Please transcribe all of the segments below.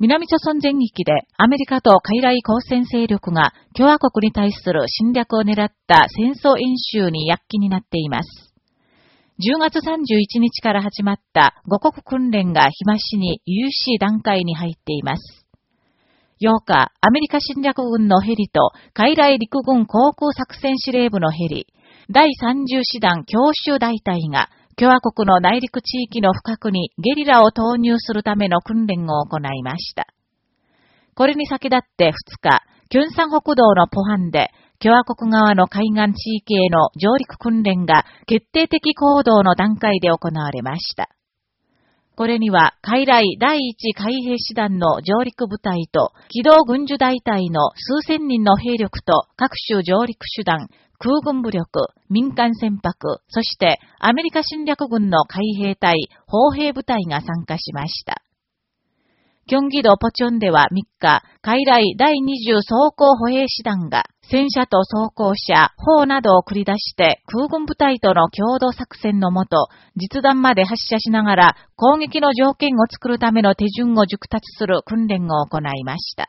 南朝鮮全域でアメリカと海来交戦勢力が共和国に対する侵略を狙った戦争演習に躍起になっています。10月31日から始まった五国訓練が日増しに有しい段階に入っています。8日、アメリカ侵略軍のヘリと海来陸軍航空作戦司令部のヘリ、第30師団強襲大隊が共和国の内陸地域の深くにゲリラを投入するための訓練を行いました。これに先立って2日、キュンサン北道のポハンで共和国側の海岸地域への上陸訓練が決定的行動の段階で行われました。これには、海来第一海兵師団の上陸部隊と、機動軍需大隊の数千人の兵力と各種上陸手段、空軍武力、民間船舶、そしてアメリカ侵略軍の海兵隊、砲兵部隊が参加しました。キョンギドポチョンでは3日、海来第20装甲歩兵師団が戦車と装甲車、砲などを繰り出して空軍部隊との共同作戦のもと、実弾まで発射しながら攻撃の条件を作るための手順を熟達する訓練を行いました。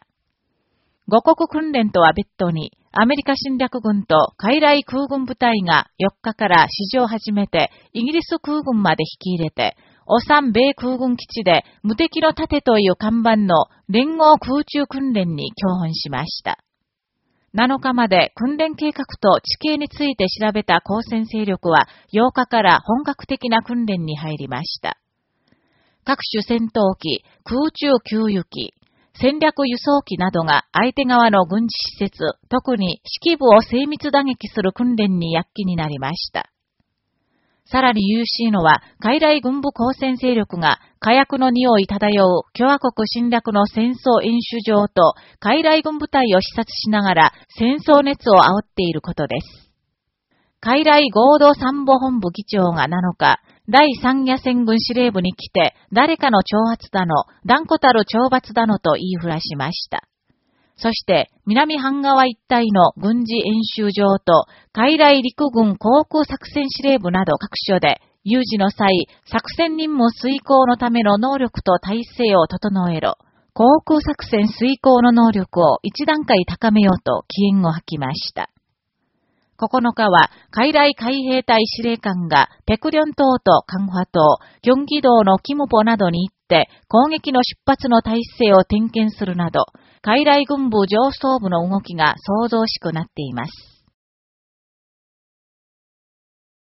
五国訓練とは別途に、アメリカ侵略軍と海来空軍部隊が4日から史上初めてイギリス空軍まで引き入れて、オサン米空軍基地で無敵の盾という看板の連合空中訓練に共本しました。7日まで訓練計画と地形について調べた交戦勢力は8日から本格的な訓練に入りました。各種戦闘機、空中給油機、戦略輸送機などが相手側の軍事施設、特に指揮部を精密打撃する訓練に躍起になりました。さらに優しいのは、海来軍部交戦勢力が火薬の匂い漂う共和国侵略の戦争演習場と海来軍部隊を視察しながら戦争熱を煽っていることです。海来合同参謀本部議長が7日、第三野戦軍司令部に来て、誰かの挑発だの、断固たる懲罰だのと言いふらしました。そして、南半川一帯の軍事演習場と、海来陸軍航空作戦司令部など各所で、有事の際、作戦任務遂行のための能力と体制を整えろ。航空作戦遂行の能力を一段階高めようと機嫌を吐きました。9日は、海来海兵隊司令官が、ペクリョン島とカンファ島、ギョンギ道のキムポなどに行って、攻撃の出発の体制を点検するなど、海来軍部上層部の動きが想像しくなっています。